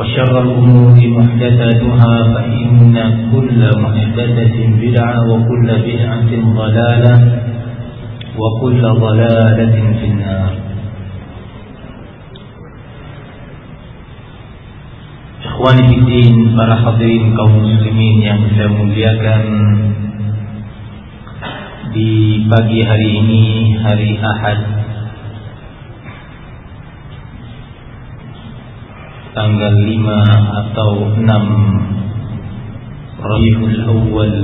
وشر الأمور محدثاتها فإن كل محدثة بدعة وكل بدعة ضلالة وكل ضلالة في النار. إخواني في الدين para hadirin kaum muslimin yang saya muliakan di pagi hari ini hari Ahad Tanggal 5 atau 6 Rabiul Awal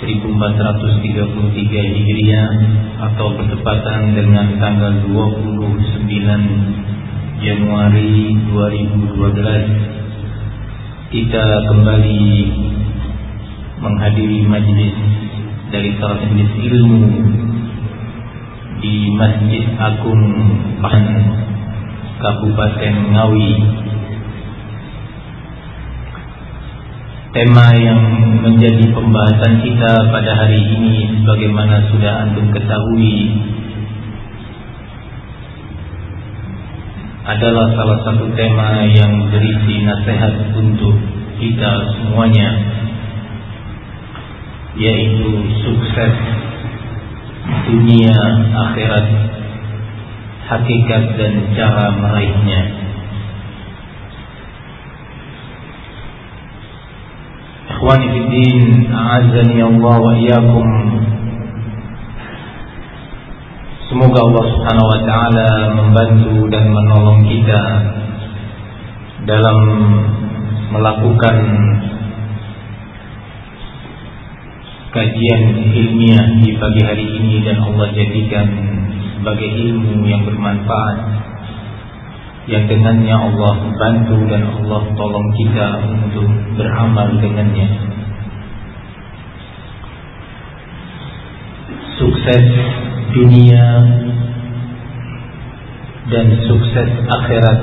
1433 Hijriah Atau bertepatan dengan tanggal 29 Januari 2012 Kita kembali menghadiri majlis dari salah majlis ilmu di Masjid Agung Pahan Kabupaten Ngawi. Tema yang menjadi pembahasan kita pada hari ini sebagaimana sudah antum ketahui adalah salah satu tema yang berisi nasihat untuk kita semuanya yaitu sukses dunia akhirat hakikat dan cara meraihnya. Ikhwani fiddin a'azani Allah wa iyyakum. Semoga Allah Subhanahu wa taala membantu dan menolong kita dalam melakukan kajian ilmiah di pagi hari ini dan Allah jadikan sebagai ilmu yang bermanfaat. Yang dengannya Allah bantu dan Allah tolong kita untuk beramal dengannya. Sukses dunia dan sukses akhirat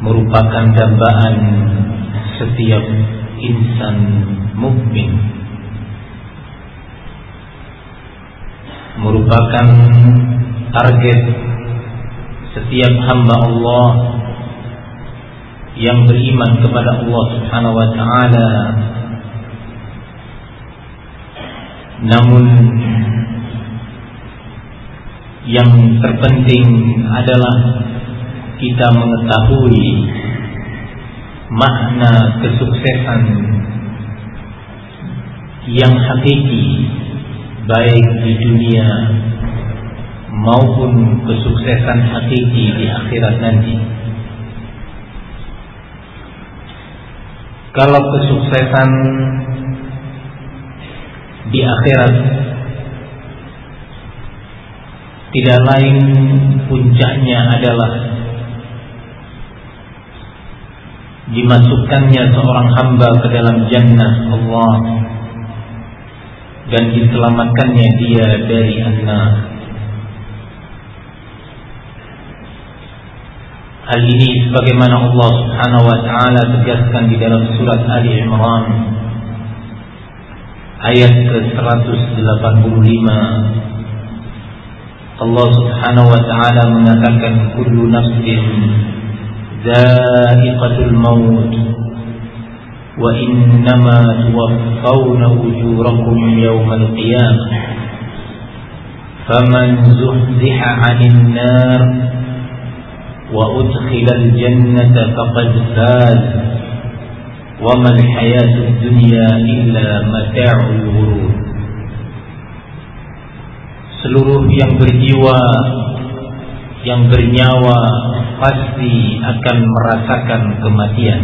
merupakan dambaan setiap insan mukmin merupakan target setiap hamba Allah yang beriman kepada Allah Subhanahu wa taala. Namun yang terpenting adalah kita mengetahui makna kesuksesan yang hakiki baik di dunia maupun kesuksesan hakiki di akhirat nanti. Kalau kesuksesan di akhirat tidak lain puncaknya adalah dimasukkannya seorang hamba ke dalam jannah Allah dan diselamatkannya dia dari an Hal ini sebagaimana Allah Subhanahu wa taala tegaskan di dalam surat Ali Imran ayat ke-185. Allah Subhanahu wa taala mengatakan kullu nafsin dha'iqatul maut wa innama tuwaffawna ujurakum yawmal qiyamah faman zuhziha 'anil nar wa udkhila al-jannata faqad faz وما الحياة الدنيا إلا متاع الغرور seluruh yang berjiwa yang bernyawa pasti akan merasakan kematian.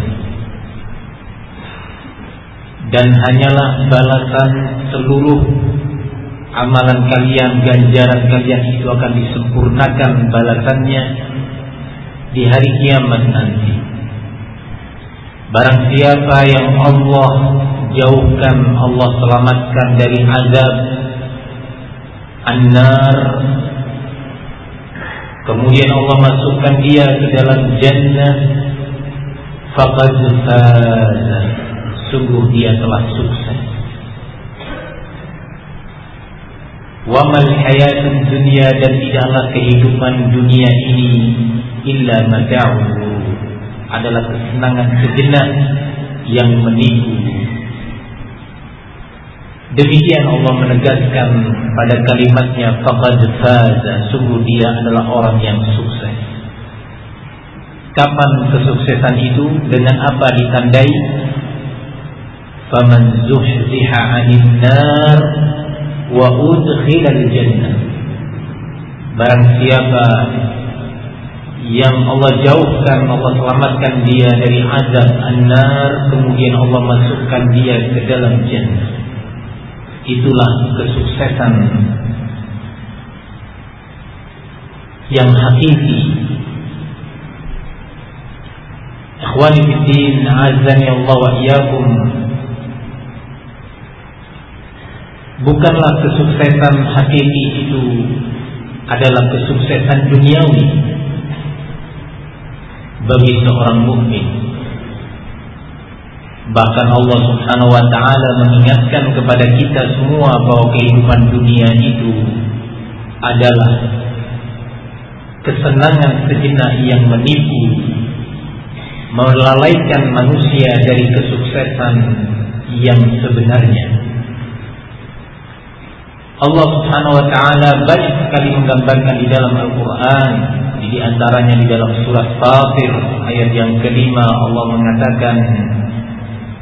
Dan hanyalah balasan seluruh amalan kalian ganjaran kalian itu akan disempurnakan balasannya di hari kiamat nanti. Barang siapa yang Allah jauhkan, Allah selamatkan dari azab An-nar Kemudian Allah masukkan dia ke dalam jannah. Faqad faza. Sungguh dia telah sukses. Wa mal hayatun dunia dan tidaklah kehidupan dunia ini illa mata'u. Adalah kesenangan sejenak yang menipu. Demikian Allah menegaskan pada kalimatnya faqad faza sungguh dia adalah orang yang sukses. Kapan kesuksesan itu dengan apa ditandai? Faman zuhziha 'anil nar wa udkhila al-jannah. Barang siapa yang Allah jauhkan, Allah selamatkan dia dari azab an-nar, kemudian Allah masukkan dia ke dalam jannah. Itulah kesuksesan yang hakiki. Ikhwani fiddin, azani Allah wa iyyakum. Bukanlah kesuksesan hakiki itu adalah kesuksesan duniawi bagi seorang mukmin. Bahkan Allah Subhanahu wa taala mengingatkan kepada kita semua bahwa kehidupan dunia itu adalah kesenangan sejenak yang menipu melalaikan manusia dari kesuksesan yang sebenarnya. Allah Subhanahu wa taala banyak sekali menggambarkan di dalam Al-Qur'an di antaranya di dalam surat Fatir ayat yang kelima Allah mengatakan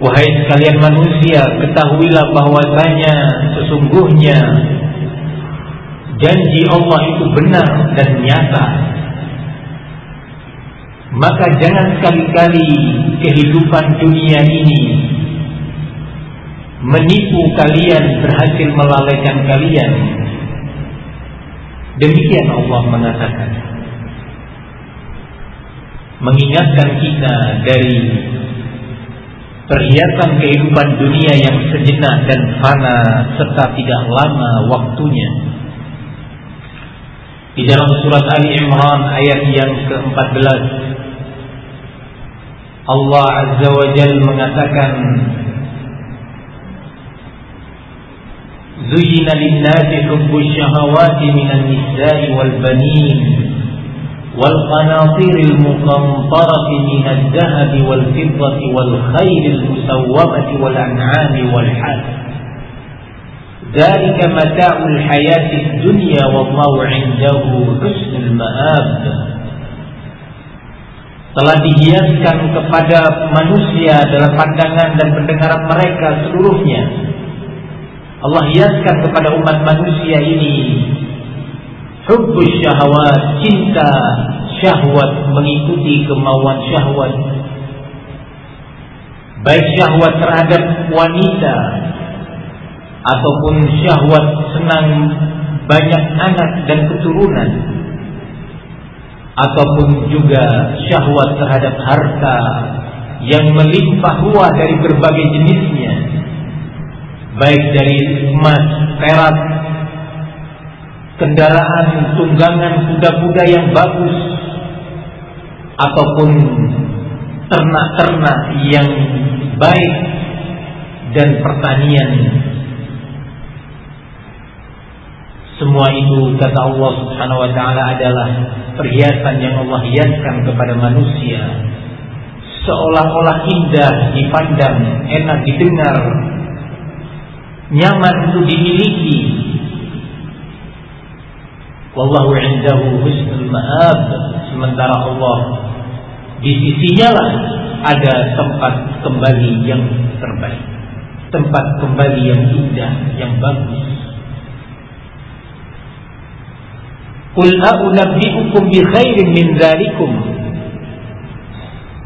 Wahai sekalian manusia ketahuilah bahwasanya sesungguhnya janji Allah itu benar dan nyata. Maka jangan sekali-kali kehidupan dunia ini menipu kalian berhasil melalaikan kalian. Demikian Allah mengatakan. Mengingatkan kita dari Perhiasan kehidupan dunia yang sejenak dan fana serta tidak lama waktunya. Di dalam surat Ali Imran ayat yang ke-14 Allah Azza wa Jal mengatakan Zuyina linnati hubbu syahawati minan nisa'i wal banin والقناطير المقنطرة من الذهب والفضة والخيل المسومة والأنعام والحال ذلك متاع الحياة الدنيا والله عنده حسن المآب telah dihiaskan kepada manusia dalam pandangan dan pendengaran mereka seluruhnya Allah hiaskan kepada umat manusia ini hubbus syahwat, cinta syahwat mengikuti kemauan syahwat. Baik syahwat terhadap wanita ataupun syahwat senang banyak anak dan keturunan ataupun juga syahwat terhadap harta yang melimpah ruah dari berbagai jenisnya baik dari emas, perak, kendaraan, tunggangan kuda-kuda yang bagus ataupun ternak-ternak yang baik dan pertanian semua itu kata Allah Subhanahu wa taala adalah perhiasan yang Allah hiaskan kepada manusia seolah-olah indah dipandang, enak didengar, nyaman untuk dimiliki. Wallahu indahu husnul ma'ab. Sementara Allah di sisinya lah ada tempat kembali yang terbaik. Tempat kembali yang indah, yang bagus. Qul a'unabbi'ukum bi khairin min dzalikum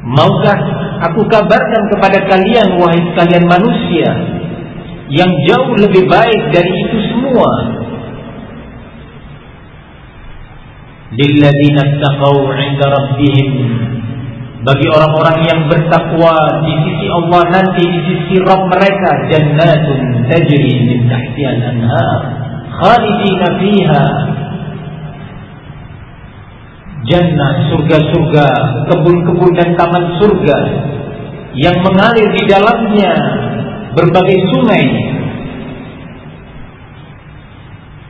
Maukah aku kabarkan kepada kalian wahai sekalian manusia yang jauh lebih baik dari itu semua lilladzina taqaw 'inda bagi orang-orang yang bertakwa di sisi Allah nanti di sisi Rabb mereka jannatun tajri min tahtiha al-anhar khalidina fiha. Jannah, surga-surga, kebun-kebun dan taman surga yang mengalir di dalamnya berbagai sungai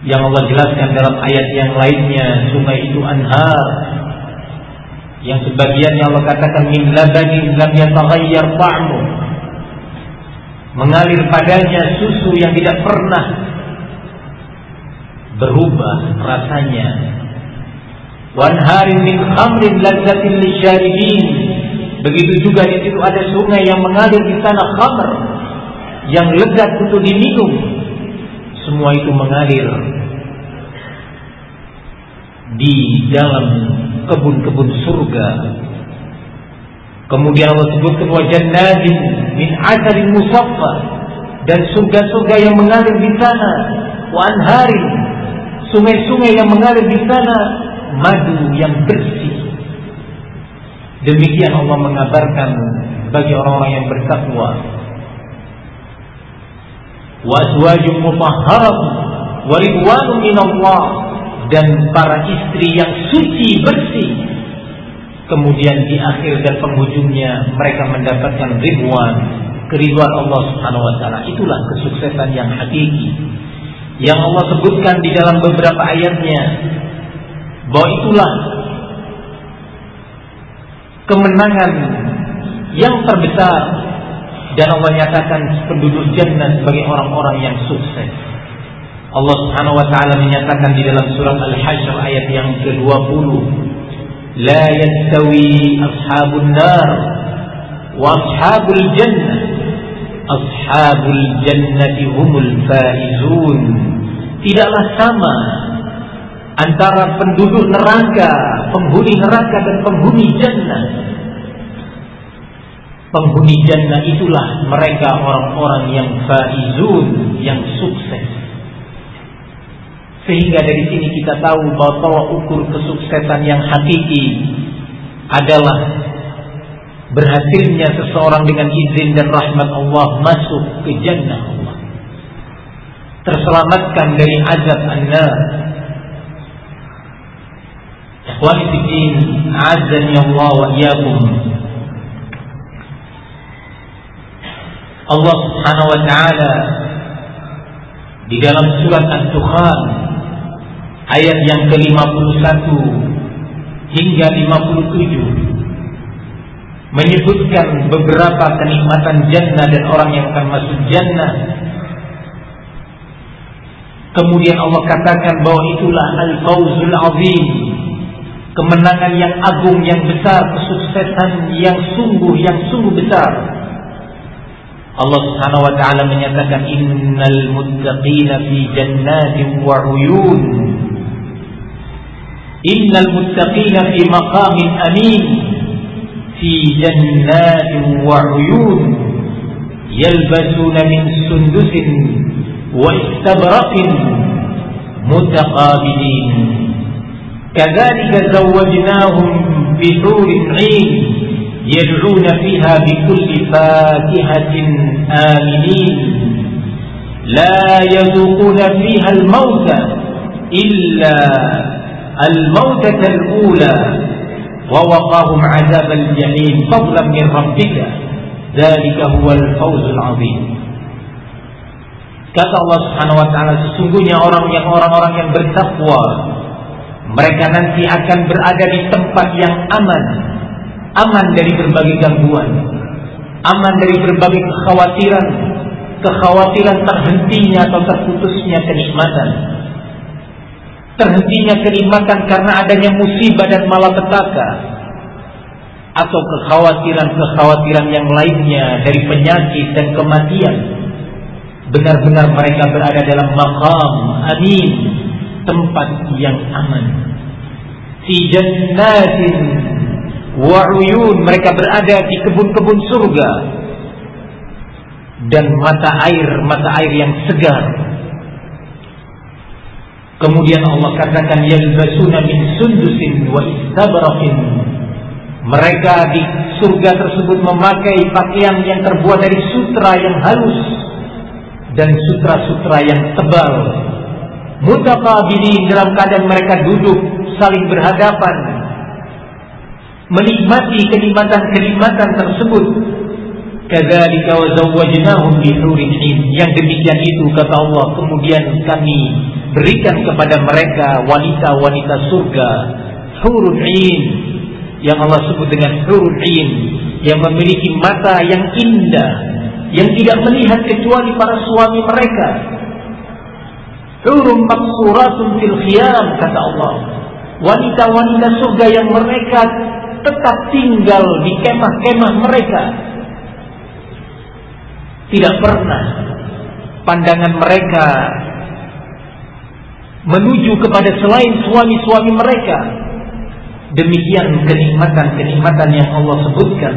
yang Allah jelaskan dalam ayat yang lainnya sungai itu anhar. Yang sebagiannya Allah katakan min labanin lam yataghayyar ta'mu. Mengalir padanya susu yang tidak pernah berubah rasanya. Wanharin min khamrin lazzatin lisyaribin. Begitu juga di situ ada sungai yang mengalir di sana khamr yang lezat untuk diminum. Semua itu mengalir di dalam kebun-kebun surga kemudian Allah sebutkan wa jannatin min asalin musaffa dan surga-surga yang mengalir di sana wa sungai-sungai yang mengalir di sana madu yang bersih. Demikian Allah mengabarkan bagi orang-orang yang bertakwa. Wa azwajum mutahharat wa ridwanun minallah dan para istri yang suci bersih. Kemudian di akhir dan penghujungnya mereka mendapatkan ridwan, keriduan Allah Subhanahu wa taala. Itulah kesuksesan yang hakiki. Yang Allah sebutkan di dalam beberapa ayatnya bahwa itulah kemenangan yang terbesar dan Allah nyatakan penduduk jannah sebagai orang-orang yang sukses. Allah Subhanahu wa taala menyatakan di dalam surat Al-Hasyr ayat yang ke-20, "La yastawi ashabun nar wa ashabul jannah. Ashabul jannati humul faizun." Tidaklah sama antara penduduk neraka, penghuni neraka dan penghuni jannah. Penghuni jannah itulah mereka orang-orang yang faizun, yang sukses. Sehingga dari sini kita tahu bahwa tolak ukur kesuksesan yang hakiki adalah berhasilnya seseorang dengan izin dan rahmat Allah masuk ke jannah Allah. Terselamatkan dari azab an-nar Ikhwani fiddin, Allah wa iyyakum. Allah Subhanahu wa taala di dalam surat Ad-Dukhan ayat yang ke-51 hingga 57 menyebutkan beberapa kenikmatan jannah dan orang yang akan masuk jannah Kemudian Allah katakan bahwa itulah al-fawzul azim kemenangan yang agung yang besar, kesuksesan yang sungguh yang sungguh besar. Allah Subhanahu wa taala menyatakan innal muttaqina fi jannatin wa uyun. Muttaqina fi maqamin amin fi jannatin wa uyun. يلبسون من سندس واستبرق متقابلين كذلك زوجناهم بحور عين يدعون فيها بكل فاكهة آمنين لا يذوقون فيها الموت إلا الموتة الأولى ووقاهم عذاب الجحيم فضلا من ربك ذلك هو الفوز العظيم Kata Allah Subhanahu wa taala sesungguhnya orang yang orang-orang yang bertakwa mereka nanti akan berada di tempat yang aman aman dari berbagai gangguan aman dari berbagai kekhawatiran kekhawatiran terhentinya atau terputusnya kenikmatan terhentinya kenikmatan karena adanya musibah dan malapetaka atau kekhawatiran-kekhawatiran yang lainnya dari penyakit dan kematian. Benar-benar mereka berada dalam maqam amin tempat yang aman. Fi jannatin wa uyun mereka berada di kebun-kebun surga. Dan mata air mata air yang segar kemudian Allah katakan yalbasuna min sundusin wa istabraqin. Mereka di surga tersebut memakai pakaian yang terbuat dari sutra yang halus dan sutra-sutra yang tebal. Mutaqabilin dalam keadaan mereka duduk saling berhadapan menikmati kenikmatan-kenikmatan tersebut kadzalika wa zawwajnahum bi hurin yang demikian itu kata Allah kemudian kami berikan kepada mereka wanita-wanita surga hurun yang Allah sebut dengan hurun yang memiliki mata yang indah yang tidak melihat kecuali para suami mereka Hurum maksuratun fil khiyam kata Allah. Wanita-wanita surga yang mereka tetap tinggal di kemah-kemah mereka. Tidak pernah pandangan mereka menuju kepada selain suami-suami mereka. Demikian kenikmatan-kenikmatan yang Allah sebutkan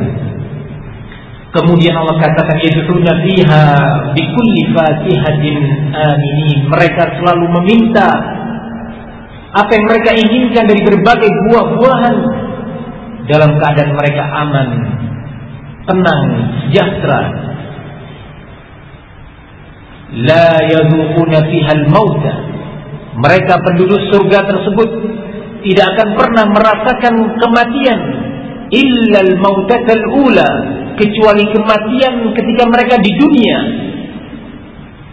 Kemudian Allah katakan yad'una fiha bikulli fatihatin aminin. Mereka selalu meminta apa yang mereka inginkan dari berbagai buah-buahan dalam keadaan mereka aman, tenang, sejahtera. La yadhuquna fiha al-mauta. Mereka penduduk surga tersebut tidak akan pernah merasakan kematian illa al-mautatal ula kecuali kematian ketika mereka di dunia.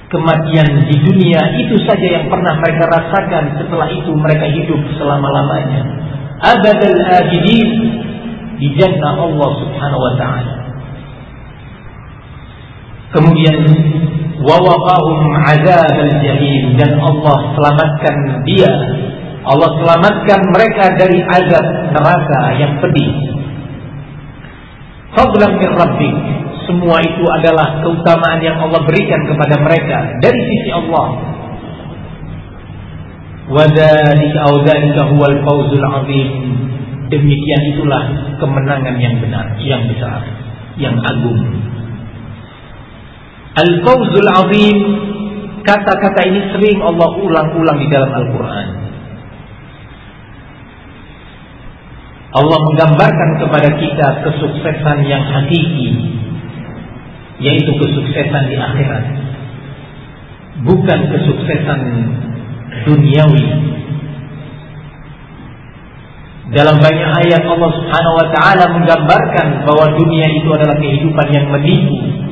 Kematian di dunia itu saja yang pernah mereka rasakan. Setelah itu mereka hidup selama-lamanya. Abadal ajidin di jannah Allah Subhanahu wa taala. Kemudian wawaqahum azab al-jahim dan Allah selamatkan dia. Allah selamatkan mereka dari azab neraka yang pedih. Fadlan min rabbik. Semua itu adalah keutamaan yang Allah berikan kepada mereka dari sisi Allah. Wadzalika aw dzalika huwal fawzul azim. Demikian itulah kemenangan yang benar yang besar yang agung al fawzul azim. Kata-kata ini sering Allah ulang-ulang di dalam Al-Qur'an. Allah menggambarkan kepada kita kesuksesan yang hakiki yaitu kesuksesan di akhirat. Bukan kesuksesan duniawi. Dalam banyak ayat Allah Subhanahu wa taala menggambarkan bahwa dunia itu adalah kehidupan yang menipu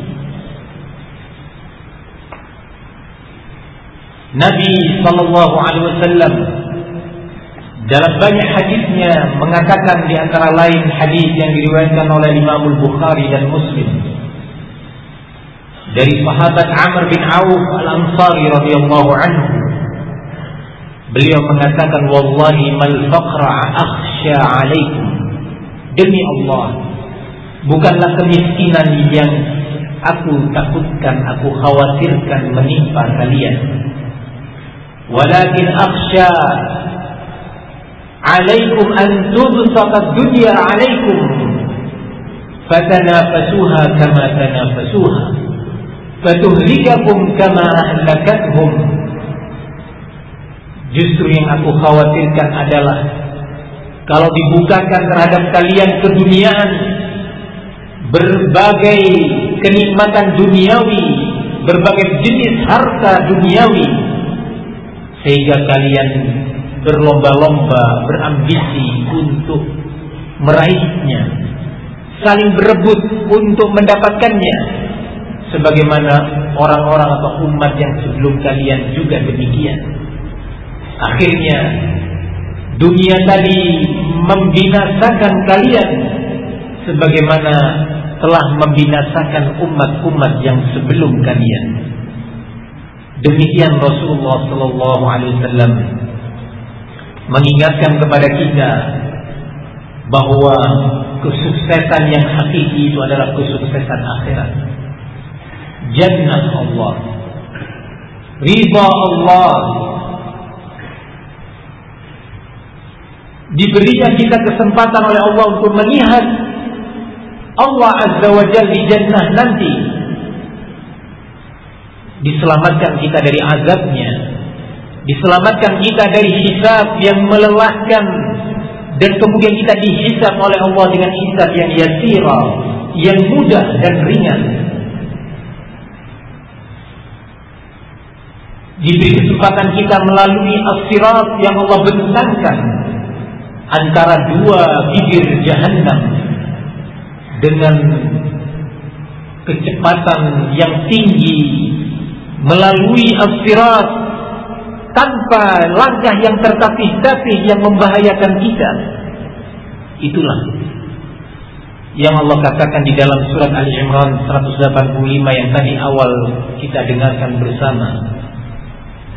Nabi sallallahu alaihi wasallam dalam banyak hadisnya mengatakan di antara lain hadis yang diriwayatkan oleh Imam Bukhari dan Muslim dari sahabat Amr bin Auf Al-Ansari radhiyallahu anhu. Beliau mengatakan wallahi mal faqra akhsha alaikum. Demi Allah bukanlah kemiskinan yang aku takutkan aku khawatirkan menimpa kalian walakin akhsha alaikum an tubsata dunya alaikum. Fatanafasuha kama tanafasuha. Fatuhlikakum kama ahlakathum. Justru yang aku khawatirkan adalah kalau dibukakan terhadap kalian keduniaan berbagai kenikmatan duniawi berbagai jenis harta duniawi sehingga kalian berlomba-lomba berambisi untuk meraihnya. Saling berebut untuk mendapatkannya. Sebagaimana orang-orang atau umat yang sebelum kalian juga demikian. Akhirnya dunia tadi membinasakan kalian. Sebagaimana telah membinasakan umat-umat yang sebelum kalian. Demikian Rasulullah Sallallahu Alaihi Wasallam mengingatkan kepada kita bahwa kesuksesan yang hakiki itu adalah kesuksesan akhirat. Jannah Allah, riba Allah, diberinya kita kesempatan oleh Allah untuk melihat Allah Azza wa Jalla di jannah nanti diselamatkan kita dari azabnya diselamatkan kita dari hisab yang melelahkan dan kemudian kita dihisab oleh Allah dengan hisab yang yasira yang mudah dan ringan. Diberi kesempatan kita melalui as yang Allah bentangkan antara dua bibir jahanam dengan kecepatan yang tinggi melalui aspirat tanpa langkah yang tertatih-tatih yang membahayakan kita. Itulah yang Allah katakan di dalam surat Ali Imran 185 yang tadi awal kita dengarkan bersama.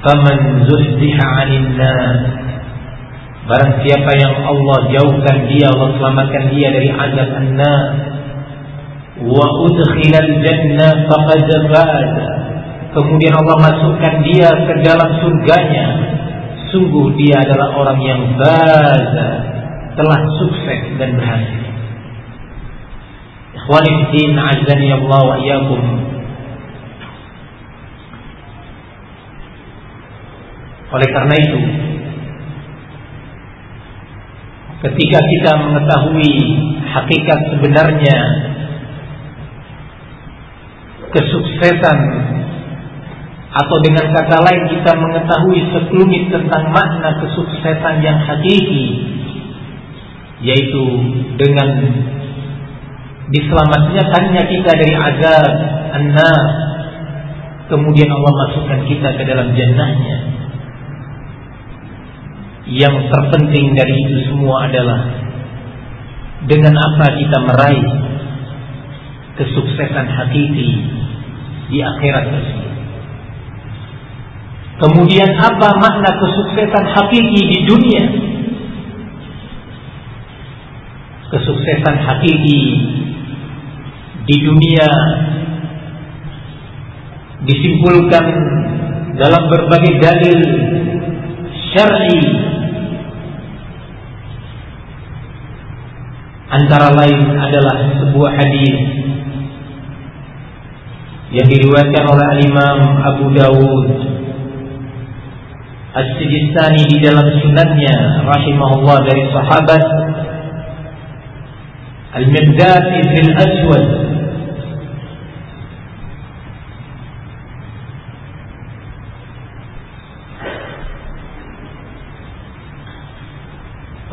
Faman zuhziha 'anil Barang siapa yang Allah jauhkan dia, Allah selamatkan dia dari azab an-nar. Wa udkhilal jannah faqad faz. Kemudian Allah masukkan dia ke dalam surganya. Sungguh dia adalah orang yang faz, telah sukses dan berhasil. Ikhwani din azani Allah wa iyyakum. Oleh karena itu, ketika kita mengetahui hakikat sebenarnya kesuksesan atau dengan kata lain kita mengetahui sekelumit tentang makna kesuksesan yang hakiki yaitu dengan diselamatkannya kita dari azab an kemudian Allah masukkan kita ke dalam jannahnya yang terpenting dari itu semua adalah dengan apa kita meraih kesuksesan hakiki di akhirat tersebut. Kemudian apa makna kesuksesan hakiki di dunia? Kesuksesan hakiki di dunia disimpulkan dalam berbagai dalil syar'i Antara lain adalah sebuah hadis yang diriwayatkan oleh Imam Abu Dawud As-Sijistani di dalam sunannya rahimahullah dari sahabat. Al-Miqdad ibn Aswad.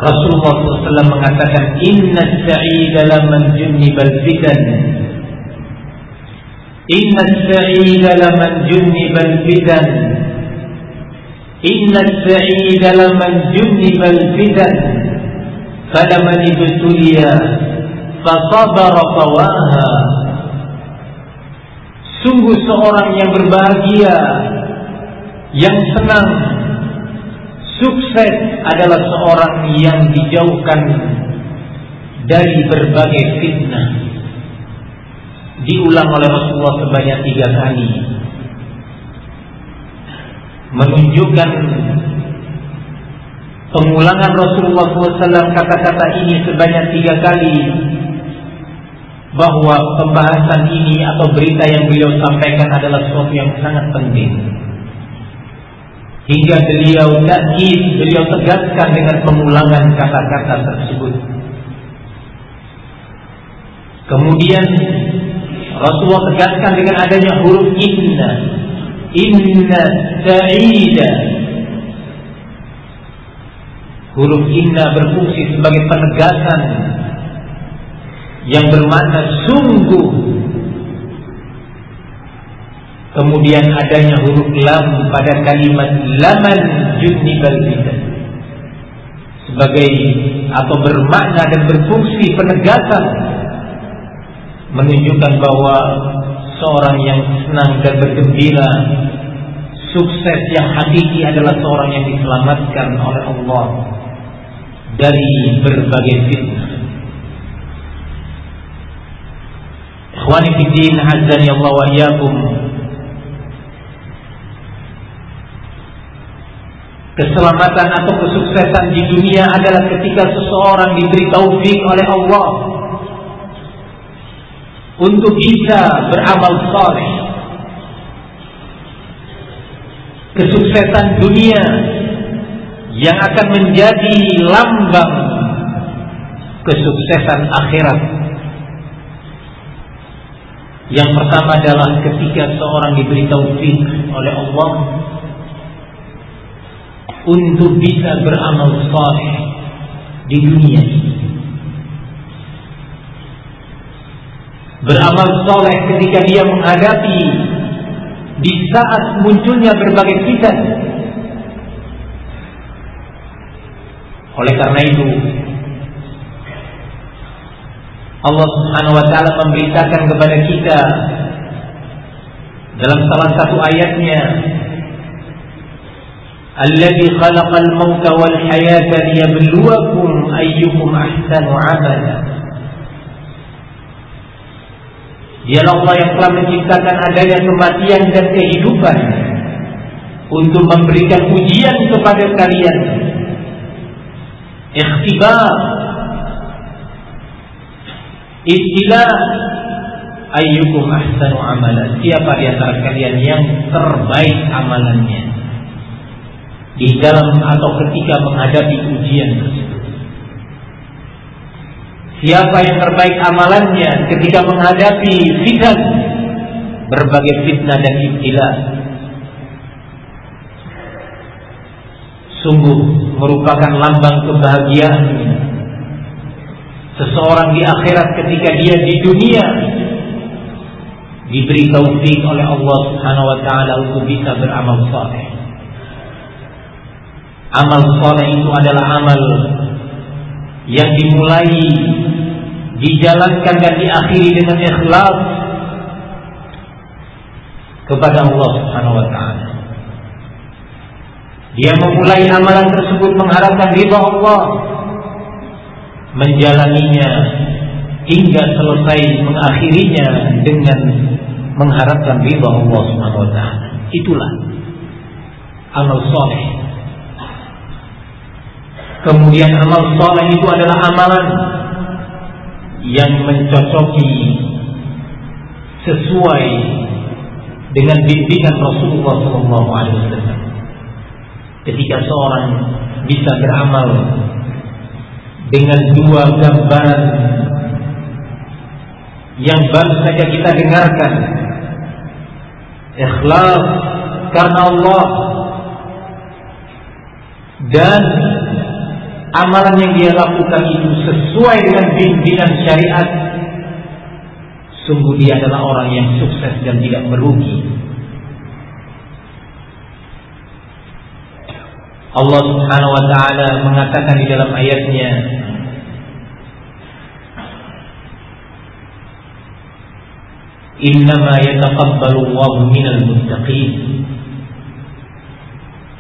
Rasulullah SAW mengatakan Inna sa'ida laman junnibal fitan. Inna sa'ida laman junnibal fitan Inna sa'ida laman junnibal fitan Falaman ibtuliya Fasabara fawaha Sungguh seorang yang berbahagia Yang senang Sukses adalah seorang yang dijauhkan dari berbagai fitnah. Diulang oleh Rasulullah sebanyak tiga kali. Menunjukkan pengulangan Rasulullah SAW kata-kata ini sebanyak tiga kali bahwa pembahasan ini atau berita yang beliau sampaikan adalah sesuatu yang sangat penting. Hingga beliau takkid, beliau tegaskan dengan pengulangan kata-kata tersebut. Kemudian Rasulullah tegaskan dengan adanya huruf inna. Inna sa'ida. Huruf inna berfungsi sebagai penegasan yang bermakna sungguh. Kemudian adanya huruf lam pada kalimat laman junibal bidan sebagai atau bermakna dan berfungsi penegasan menunjukkan bahwa seorang yang senang dan bergembira sukses yang hakiki adalah seorang yang diselamatkan oleh Allah dari berbagai fitnah. Ikhwani fiddin azani Allah wa iyyakum. Keselamatan atau kesuksesan di dunia adalah ketika seseorang diberi taufik oleh Allah untuk bisa beramal saleh. Kesuksesan dunia yang akan menjadi lambang kesuksesan akhirat. Yang pertama adalah ketika seorang diberi taufik oleh Allah untuk bisa beramal saleh di dunia ini. Beramal soleh ketika dia menghadapi di saat munculnya berbagai fitan. Oleh karena itu, Allah Subhanahu wa taala memberitakan kepada kita dalam salah satu ayatnya Alladzi khalaqal mauta wal hayata liyabluwakum ayyukum ahsanu amala Dialah Allah yang telah menciptakan adanya kematian dan kehidupan untuk memberikan ujian kepada kalian. Ikhtibar Istilah ayyukum ahsanu amalan. Siapa di antara kalian yang terbaik amalannya di dalam atau ketika menghadapi ujian tersebut. Siapa yang terbaik amalannya ketika menghadapi fitnah? Berbagai fitnah dan ibtilah. Sungguh merupakan lambang kebahagiaan seseorang di akhirat ketika dia di dunia diberi taufik oleh Allah Subhanahu wa taala untuk bisa beramal saleh. Amal saleh itu adalah amal yang dimulai dijalankan dan diakhiri dengan ikhlas kepada Allah Subhanahu wa taala. Dia memulai amalan tersebut mengharapkan ridha Allah, menjalaninya hingga selesai mengakhirinya dengan mengharapkan ridha Allah Subhanahu wa taala. Itulah amal soleh Kemudian amal soleh itu adalah amalan yang mencocoki sesuai dengan bimbingan Rasulullah SAW. Ketika seorang bisa beramal dengan dua gambaran yang baru saja kita dengarkan, ikhlas karena Allah dan amalan yang dia lakukan itu sesuai dengan bimbingan syariat, sungguh dia adalah orang yang sukses dan tidak merugi. Allah Subhanahu wa taala mengatakan di dalam ayatnya Innama yataqabbalu Allahu minal muttaqin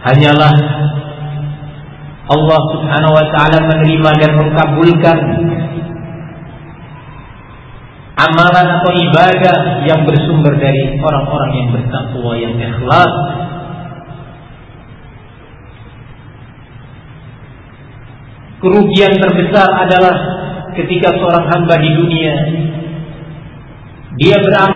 Hanyalah Allah Subhanahu wa taala menerima dan mengkabulkan amalan atau ibadah yang bersumber dari orang-orang yang bertakwa yang ikhlas. Kerugian terbesar adalah ketika seorang hamba di dunia dia beramal